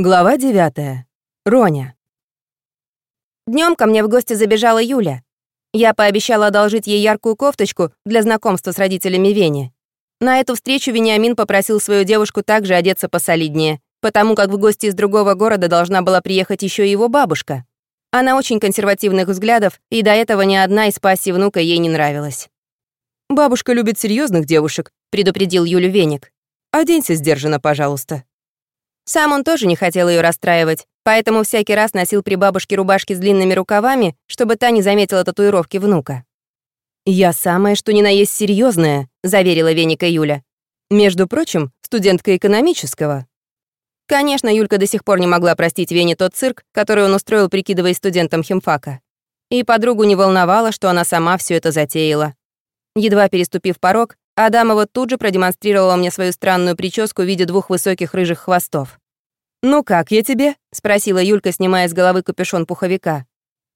Глава 9. Роня. Днем ко мне в гости забежала Юля. Я пообещала одолжить ей яркую кофточку для знакомства с родителями Вени. На эту встречу Вениамин попросил свою девушку также одеться посолиднее, потому как в гости из другого города должна была приехать еще его бабушка. Она очень консервативных взглядов, и до этого ни одна из пассий внука ей не нравилась. «Бабушка любит серьезных девушек», — предупредил Юлю Веник. «Оденься сдержанно, пожалуйста». Сам он тоже не хотел ее расстраивать, поэтому всякий раз носил при бабушке рубашки с длинными рукавами, чтобы та не заметила татуировки внука. «Я самая что ни на есть серьезная, заверила Веника Юля. «Между прочим, студентка экономического». Конечно, Юлька до сих пор не могла простить Вене тот цирк, который он устроил, прикидываясь студентом химфака. И подругу не волновало, что она сама все это затеяла. Едва переступив порог, Адамова тут же продемонстрировала мне свою странную прическу в виде двух высоких рыжих хвостов. «Ну как я тебе?» — спросила Юлька, снимая с головы капюшон пуховика.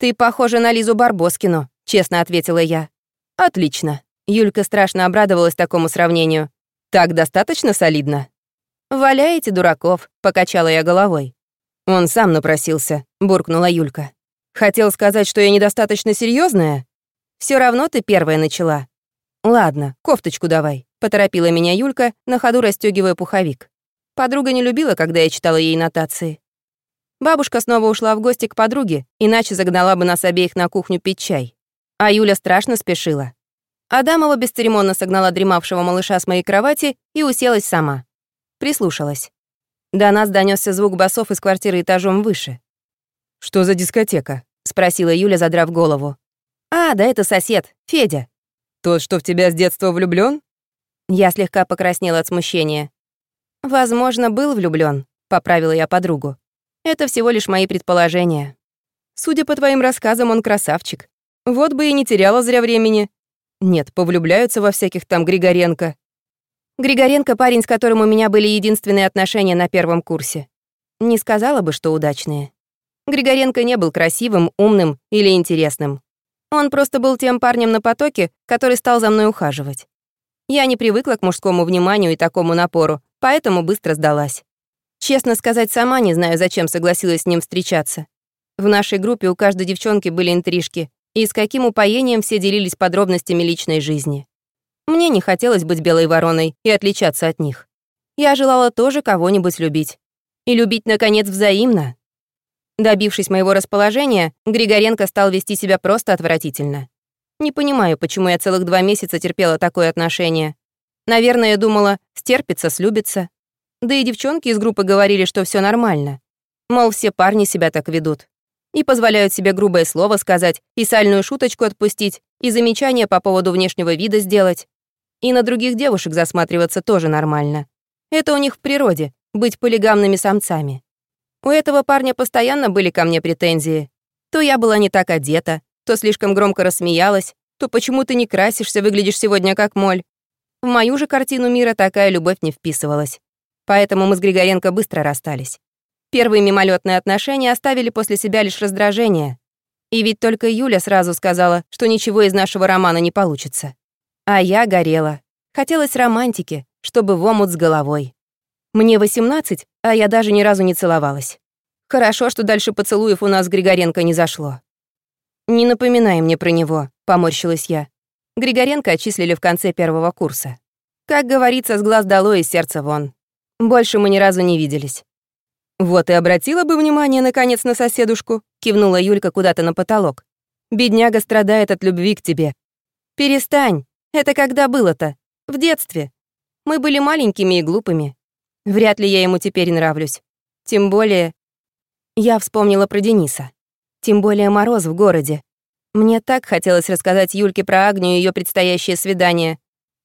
«Ты похожа на Лизу Барбоскину», — честно ответила я. «Отлично». Юлька страшно обрадовалась такому сравнению. «Так достаточно солидно?» «Валяете дураков», — покачала я головой. «Он сам напросился», — буркнула Юлька. «Хотел сказать, что я недостаточно серьезная. Все равно ты первая начала». «Ладно, кофточку давай», — поторопила меня Юлька, на ходу расстегивая пуховик. Подруга не любила, когда я читала ей нотации. Бабушка снова ушла в гости к подруге, иначе загнала бы нас обеих на кухню пить чай. А Юля страшно спешила. Адамова бесцеремонно согнала дремавшего малыша с моей кровати и уселась сама. Прислушалась. До нас донесся звук басов из квартиры этажом выше. «Что за дискотека?» — спросила Юля, задрав голову. «А, да это сосед, Федя. Тот, что в тебя с детства влюблён? Я слегка покраснела от смущения. «Возможно, был влюблён», — поправила я подругу. «Это всего лишь мои предположения». «Судя по твоим рассказам, он красавчик. Вот бы и не теряла зря времени. Нет, повлюбляются во всяких там Григоренко». Григоренко — парень, с которым у меня были единственные отношения на первом курсе. Не сказала бы, что удачные. Григоренко не был красивым, умным или интересным. Он просто был тем парнем на потоке, который стал за мной ухаживать. Я не привыкла к мужскому вниманию и такому напору, поэтому быстро сдалась. Честно сказать, сама не знаю, зачем согласилась с ним встречаться. В нашей группе у каждой девчонки были интрижки, и с каким упоением все делились подробностями личной жизни. Мне не хотелось быть белой вороной и отличаться от них. Я желала тоже кого-нибудь любить. И любить, наконец, взаимно. Добившись моего расположения, Григоренко стал вести себя просто отвратительно. Не понимаю, почему я целых два месяца терпела такое отношение. Наверное, думала, стерпится, слюбится. Да и девчонки из группы говорили, что все нормально. Мол, все парни себя так ведут. И позволяют себе грубое слово сказать, и сальную шуточку отпустить, и замечание по поводу внешнего вида сделать. И на других девушек засматриваться тоже нормально. Это у них в природе — быть полигамными самцами. У этого парня постоянно были ко мне претензии. То я была не так одета, то слишком громко рассмеялась, то почему ты не красишься, выглядишь сегодня как моль. В мою же картину мира такая любовь не вписывалась. Поэтому мы с Григоренко быстро расстались. Первые мимолетные отношения оставили после себя лишь раздражение. И ведь только Юля сразу сказала, что ничего из нашего романа не получится. А я горела. Хотелось романтики, чтобы в омут с головой. Мне 18, а я даже ни разу не целовалась. Хорошо, что дальше поцелуев у нас с Григоренко не зашло. «Не напоминай мне про него», — поморщилась я. Григоренко отчислили в конце первого курса. Как говорится, с глаз долой и сердца вон. Больше мы ни разу не виделись. «Вот и обратила бы внимание, наконец, на соседушку», — кивнула Юлька куда-то на потолок. «Бедняга страдает от любви к тебе». «Перестань. Это когда было-то? В детстве. Мы были маленькими и глупыми. Вряд ли я ему теперь нравлюсь. Тем более... Я вспомнила про Дениса. Тем более мороз в городе. Мне так хотелось рассказать Юльке про Агнию и ее предстоящее свидание,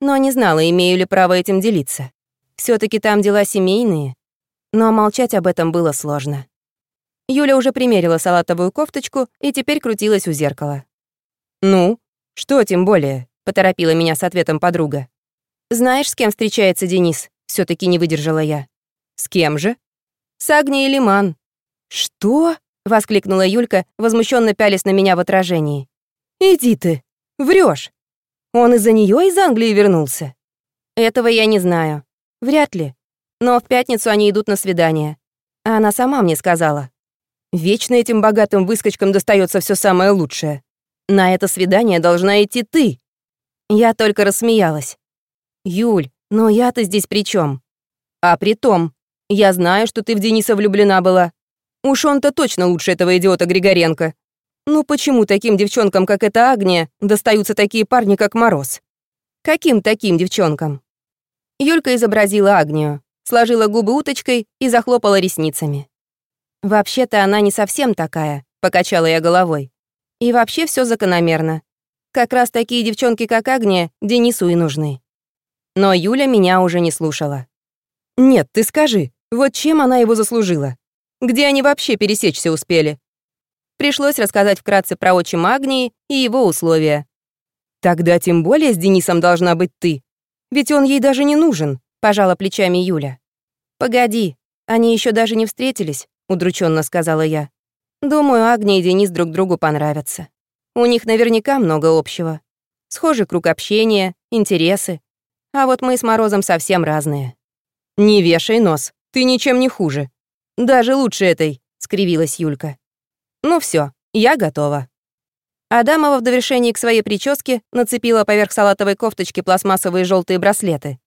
но не знала, имею ли право этим делиться. все таки там дела семейные. Но молчать об этом было сложно. Юля уже примерила салатовую кофточку и теперь крутилась у зеркала. «Ну, что тем более?» — поторопила меня с ответом подруга. «Знаешь, с кем встречается Денис?» Все таки не выдержала я. «С кем же?» «С Агнией Лиман». «Что?» — воскликнула Юлька, возмущенно пялись на меня в отражении. «Иди ты! врешь. Он из-за нее из Англии вернулся?» «Этого я не знаю. Вряд ли. Но в пятницу они идут на свидание. А она сама мне сказала. Вечно этим богатым выскочкам достается все самое лучшее. На это свидание должна идти ты. Я только рассмеялась. Юль, но я-то здесь при чем? А при том, я знаю, что ты в Дениса влюблена была. Уж он-то точно лучше этого идиота Григоренко. Ну почему таким девчонкам, как эта Агния, достаются такие парни, как Мороз? Каким таким девчонкам? Юлька изобразила Агнию, сложила губы уточкой и захлопала ресницами. «Вообще-то она не совсем такая», — покачала я головой. «И вообще все закономерно. Как раз такие девчонки, как Агния, Денису и нужны». Но Юля меня уже не слушала. «Нет, ты скажи, вот чем она его заслужила? Где они вообще пересечься успели?» Пришлось рассказать вкратце про отчима Агнии и его условия. «Тогда тем более с Денисом должна быть ты. Ведь он ей даже не нужен», — пожала плечами Юля. «Погоди, они еще даже не встретились удрученно сказала я. Думаю, Агния и Денис друг другу понравятся. У них наверняка много общего. Схожий круг общения, интересы. А вот мы с Морозом совсем разные. Не вешай нос, ты ничем не хуже. Даже лучше этой, скривилась Юлька. Ну все, я готова. Адамова в довершении к своей прическе нацепила поверх салатовой кофточки пластмассовые желтые браслеты.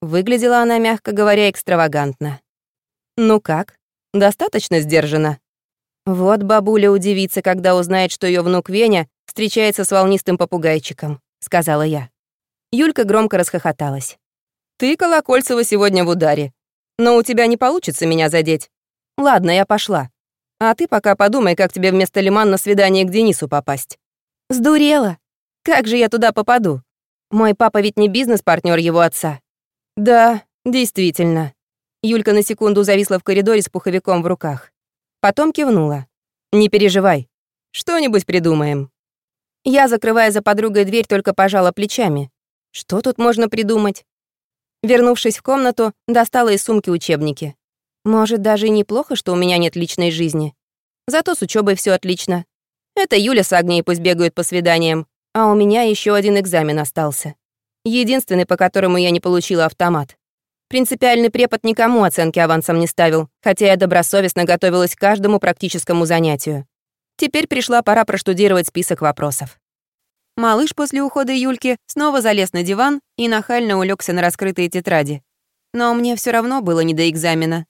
Выглядела она, мягко говоря, экстравагантно. «Ну как?» Достаточно сдержанно. Вот бабуля удивится, когда узнает, что ее внук Веня встречается с волнистым попугайчиком, сказала я. Юлька громко расхохоталась. Ты, Колокольцева, сегодня в ударе. Но у тебя не получится меня задеть. Ладно, я пошла. А ты пока подумай, как тебе вместо Лиман на свидание к Денису попасть. Сдурела. Как же я туда попаду? Мой папа ведь не бизнес-партнер его отца. Да, действительно. Юлька на секунду зависла в коридоре с пуховиком в руках. Потом кивнула. «Не переживай. Что-нибудь придумаем». Я, закрывая за подругой дверь, только пожала плечами. Что тут можно придумать? Вернувшись в комнату, достала из сумки учебники. Может, даже и неплохо, что у меня нет личной жизни. Зато с учебой все отлично. Это Юля с Агнией пусть бегают по свиданиям, а у меня еще один экзамен остался. Единственный, по которому я не получила автомат. Принципиальный препод никому оценки авансом не ставил, хотя я добросовестно готовилась к каждому практическому занятию. Теперь пришла пора проштудировать список вопросов. Малыш после ухода Юльки снова залез на диван и нахально улегся на раскрытые тетради. Но мне все равно было не до экзамена.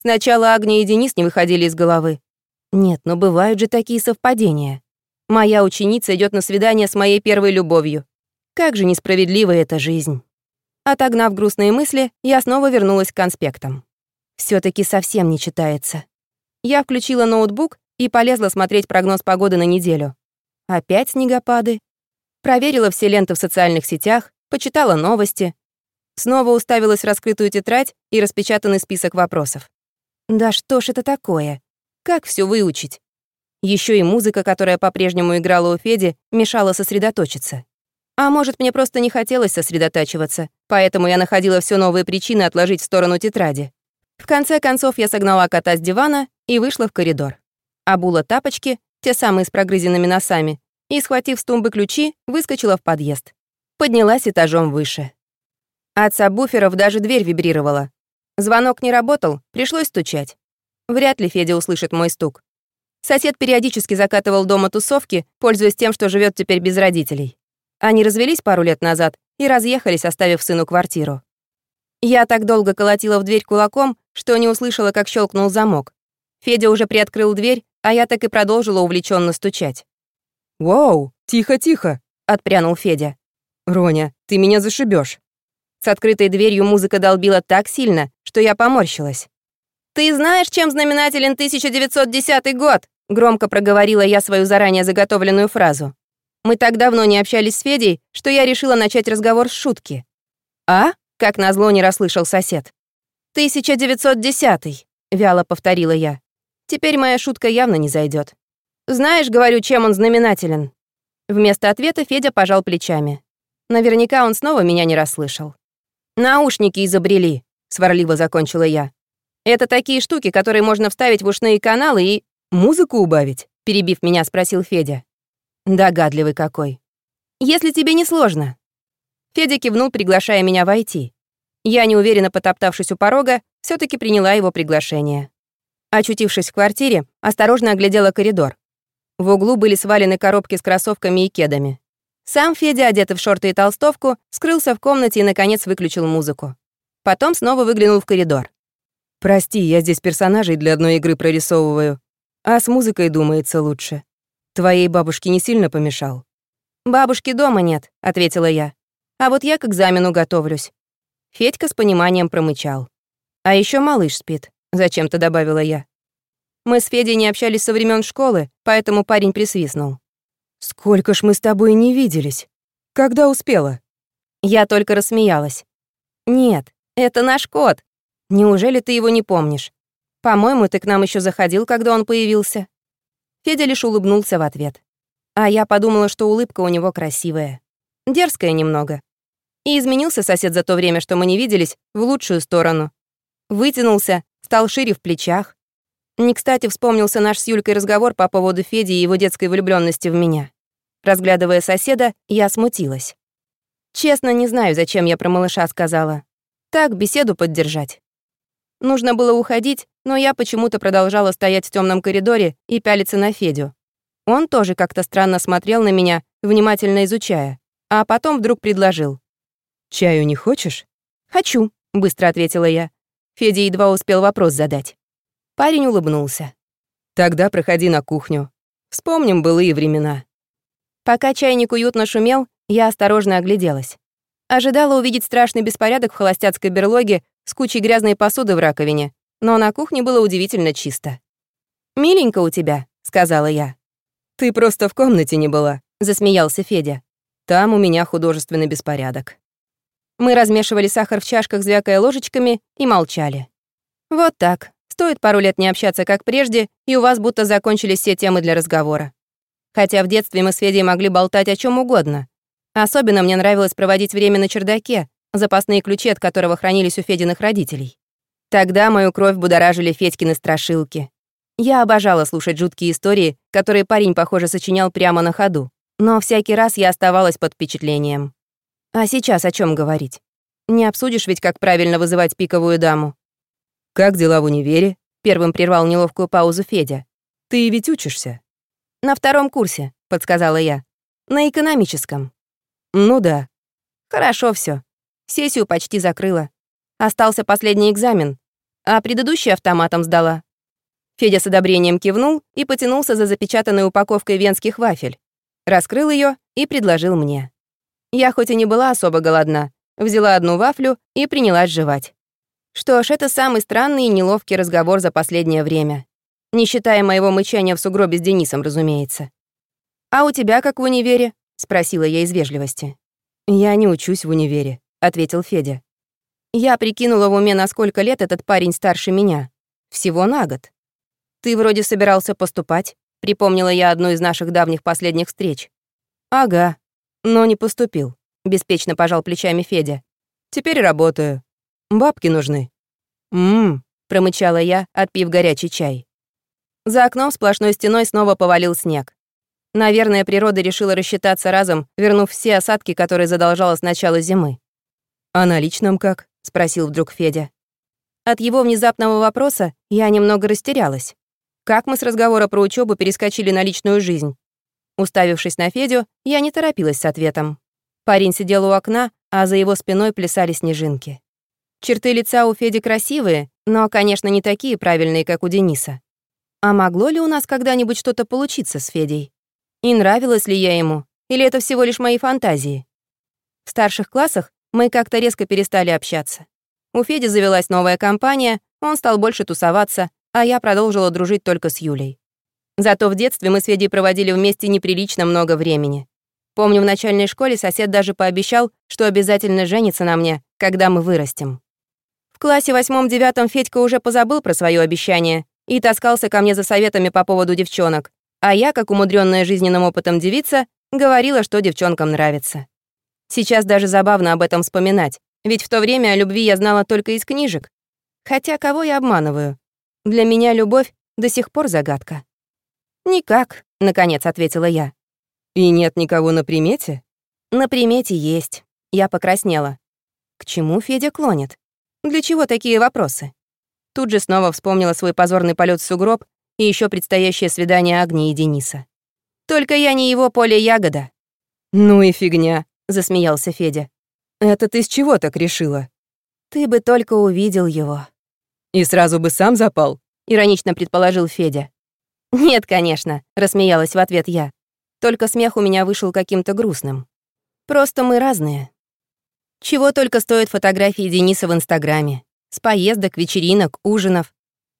Сначала Агния и Денис не выходили из головы. Нет, но бывают же такие совпадения. Моя ученица идет на свидание с моей первой любовью. Как же несправедлива эта жизнь. Отогнав грустные мысли, я снова вернулась к конспектам. все таки совсем не читается. Я включила ноутбук и полезла смотреть прогноз погоды на неделю. Опять снегопады. Проверила все ленты в социальных сетях, почитала новости. Снова уставилась в раскрытую тетрадь и распечатанный список вопросов. Да что ж это такое? Как все выучить? Еще и музыка, которая по-прежнему играла у Феди, мешала сосредоточиться. А может, мне просто не хотелось сосредотачиваться, поэтому я находила все новые причины отложить в сторону тетради. В конце концов, я согнала кота с дивана и вышла в коридор. Обула тапочки, те самые с прогрызенными носами, и, схватив с тумбы ключи, выскочила в подъезд. Поднялась этажом выше. От сабвуферов даже дверь вибрировала. Звонок не работал, пришлось стучать. Вряд ли Федя услышит мой стук. Сосед периодически закатывал дома тусовки, пользуясь тем, что живет теперь без родителей. Они развелись пару лет назад и разъехались, оставив сыну квартиру. Я так долго колотила в дверь кулаком, что не услышала, как щелкнул замок. Федя уже приоткрыл дверь, а я так и продолжила увлеченно стучать. «Вау, тихо-тихо», — отпрянул Федя. «Роня, ты меня зашибешь. С открытой дверью музыка долбила так сильно, что я поморщилась. «Ты знаешь, чем знаменателен 1910 год?» Громко проговорила я свою заранее заготовленную фразу. Мы так давно не общались с Федей, что я решила начать разговор с шутки. «А?» — как назло не расслышал сосед. «1910-й», — вяло повторила я. Теперь моя шутка явно не зайдет. «Знаешь, говорю, чем он знаменателен?» Вместо ответа Федя пожал плечами. Наверняка он снова меня не расслышал. «Наушники изобрели», — сварливо закончила я. «Это такие штуки, которые можно вставить в ушные каналы и...» «Музыку убавить?» — перебив меня, спросил Федя. Догадливый какой. Если тебе не сложно. Федя кивнул, приглашая меня войти. Я, неуверенно потоптавшись у порога, все таки приняла его приглашение. Очутившись в квартире, осторожно оглядела коридор. В углу были свалены коробки с кроссовками и кедами. Сам Федя, одетый в шорты и толстовку, скрылся в комнате и, наконец, выключил музыку. Потом снова выглянул в коридор. «Прости, я здесь персонажей для одной игры прорисовываю. А с музыкой думается лучше. Твоей бабушке не сильно помешал?» «Бабушки дома нет», — ответила я. «А вот я к экзамену готовлюсь». Федька с пониманием промычал. «А еще малыш спит», — зачем-то добавила я. Мы с Федей не общались со времен школы, поэтому парень присвистнул. «Сколько ж мы с тобой не виделись? Когда успела?» Я только рассмеялась. «Нет, это наш кот. Неужели ты его не помнишь? По-моему, ты к нам еще заходил, когда он появился». Федя лишь улыбнулся в ответ. А я подумала, что улыбка у него красивая. Дерзкая немного. И изменился сосед за то время, что мы не виделись, в лучшую сторону. Вытянулся, стал шире в плечах. Не кстати вспомнился наш с Юлькой разговор по поводу Феди и его детской влюбленности в меня. Разглядывая соседа, я смутилась. Честно, не знаю, зачем я про малыша сказала. Так, беседу поддержать. Нужно было уходить, но я почему-то продолжала стоять в темном коридоре и пялиться на Федю. Он тоже как-то странно смотрел на меня, внимательно изучая, а потом вдруг предложил. «Чаю не хочешь?» «Хочу», — быстро ответила я. Федя едва успел вопрос задать. Парень улыбнулся. «Тогда проходи на кухню. Вспомним былые времена». Пока чайник уютно шумел, я осторожно огляделась. Ожидала увидеть страшный беспорядок в холостяцкой берлоге с кучей грязной посуды в раковине, но на кухне было удивительно чисто. «Миленько у тебя», — сказала я. «Ты просто в комнате не была», — засмеялся Федя. «Там у меня художественный беспорядок». Мы размешивали сахар в чашках, звякая ложечками, и молчали. Вот так, Стоит пару лет не общаться, как прежде, и у вас будто закончились все темы для разговора. Хотя в детстве мы с Федей могли болтать о чем угодно. Особенно мне нравилось проводить время на чердаке, запасные ключи от которого хранились у Фединых родителей. Тогда мою кровь будоражили Федькины страшилки. Я обожала слушать жуткие истории, которые парень, похоже, сочинял прямо на ходу. Но всякий раз я оставалась под впечатлением. А сейчас о чем говорить? Не обсудишь ведь, как правильно вызывать пиковую даму. «Как дела в универе?» — первым прервал неловкую паузу Федя. «Ты ведь учишься?» «На втором курсе», — подсказала я. «На экономическом». «Ну да». «Хорошо все. Сессию почти закрыла. Остался последний экзамен, а предыдущий автоматом сдала». Федя с одобрением кивнул и потянулся за запечатанной упаковкой венских вафель. Раскрыл ее и предложил мне. Я хоть и не была особо голодна, взяла одну вафлю и принялась жевать. Что ж, это самый странный и неловкий разговор за последнее время. Не считая моего мычания в сугробе с Денисом, разумеется. «А у тебя как в универе?» — спросила я из вежливости. «Я не учусь в универе», — ответил Федя. Я прикинула в уме, на сколько лет этот парень старше меня. Всего на год. «Ты вроде собирался поступать», — припомнила я одну из наших давних последних встреч. «Ага, но не поступил», — беспечно пожал плечами Федя. «Теперь работаю. Бабки нужны». «Ммм», — промычала я, отпив горячий чай. За окном сплошной стеной снова повалил снег. Наверное, природа решила рассчитаться разом, вернув все осадки, которые задолжала с начала зимы. «А на личном как?» — спросил вдруг Федя. От его внезапного вопроса я немного растерялась. Как мы с разговора про учебу перескочили на личную жизнь? Уставившись на Федю, я не торопилась с ответом. Парень сидел у окна, а за его спиной плясали снежинки. Черты лица у Феди красивые, но, конечно, не такие правильные, как у Дениса. А могло ли у нас когда-нибудь что-то получиться с Федей? И нравилась ли я ему? Или это всего лишь мои фантазии? В старших классах мы как-то резко перестали общаться. У Феди завелась новая компания, он стал больше тусоваться, а я продолжила дружить только с Юлей. Зато в детстве мы с Федей проводили вместе неприлично много времени. Помню, в начальной школе сосед даже пообещал, что обязательно женится на мне, когда мы вырастем. В классе восьмом-девятом Федька уже позабыл про свое обещание и таскался ко мне за советами по поводу девчонок, а я, как умудренная жизненным опытом девица, говорила, что девчонкам нравится. Сейчас даже забавно об этом вспоминать, ведь в то время о любви я знала только из книжек. Хотя кого я обманываю? Для меня любовь до сих пор загадка. «Никак», — наконец ответила я. «И нет никого на примете?» «На примете есть». Я покраснела. К чему Федя клонит? Для чего такие вопросы? Тут же снова вспомнила свой позорный полет в сугроб и еще предстоящее свидание Агнии и Дениса. «Только я не его поле ягода». «Ну и фигня», — засмеялся Федя. «Это ты с чего так решила?» «Ты бы только увидел его». «И сразу бы сам запал?» — иронично предположил Федя. «Нет, конечно», — рассмеялась в ответ я. Только смех у меня вышел каким-то грустным. «Просто мы разные». Чего только стоят фотографии Дениса в Инстаграме. С поездок, вечеринок, ужинов.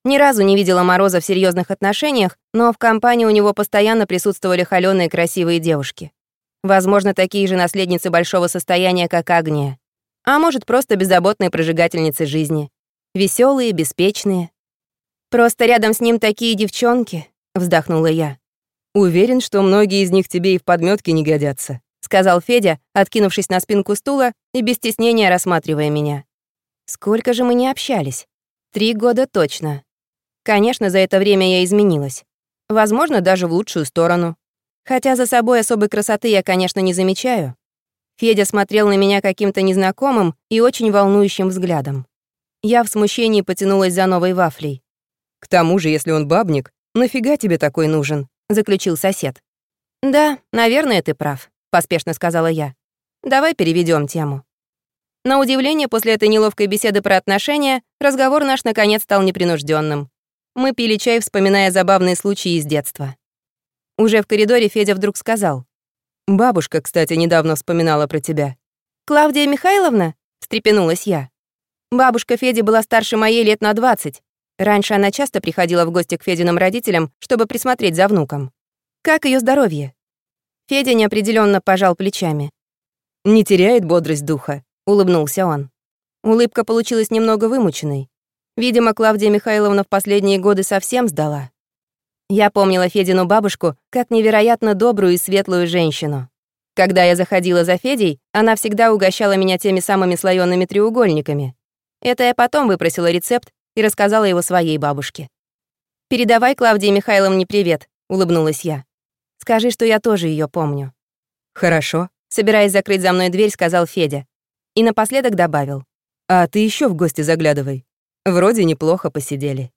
Ни разу не видела Мороза в серьезных отношениях, но в компании у него постоянно присутствовали холёные красивые девушки. Возможно, такие же наследницы большого состояния, как Агния. А может, просто беззаботные прожигательницы жизни. Веселые, беспечные. «Просто рядом с ним такие девчонки», — вздохнула я. «Уверен, что многие из них тебе и в подметке не годятся», — сказал Федя, откинувшись на спинку стула и без стеснения рассматривая меня. Сколько же мы не общались? Три года точно. Конечно, за это время я изменилась. Возможно, даже в лучшую сторону. Хотя за собой особой красоты я, конечно, не замечаю. Федя смотрел на меня каким-то незнакомым и очень волнующим взглядом. Я в смущении потянулась за новой вафлей. «К тому же, если он бабник, нафига тебе такой нужен?» — заключил сосед. «Да, наверное, ты прав», — поспешно сказала я. «Давай переведем тему». На удивление, после этой неловкой беседы про отношения, разговор наш наконец стал непринужденным. Мы пили чай, вспоминая забавные случаи из детства. Уже в коридоре Федя вдруг сказал. «Бабушка, кстати, недавно вспоминала про тебя». «Клавдия Михайловна?» — встрепенулась я. Бабушка Феди была старше моей лет на 20. Раньше она часто приходила в гости к Фединым родителям, чтобы присмотреть за внуком. Как ее здоровье? Федя неопределенно пожал плечами. «Не теряет бодрость духа», — улыбнулся он. Улыбка получилась немного вымученной. Видимо, Клавдия Михайловна в последние годы совсем сдала. Я помнила Федину бабушку как невероятно добрую и светлую женщину. Когда я заходила за Федей, она всегда угощала меня теми самыми слоёными треугольниками. Это я потом выпросила рецепт и рассказала его своей бабушке. «Передавай Клавдии Михайловне привет», — улыбнулась я. «Скажи, что я тоже ее помню». «Хорошо», — собираясь закрыть за мной дверь, сказал Федя. И напоследок добавил. «А ты еще в гости заглядывай. Вроде неплохо посидели».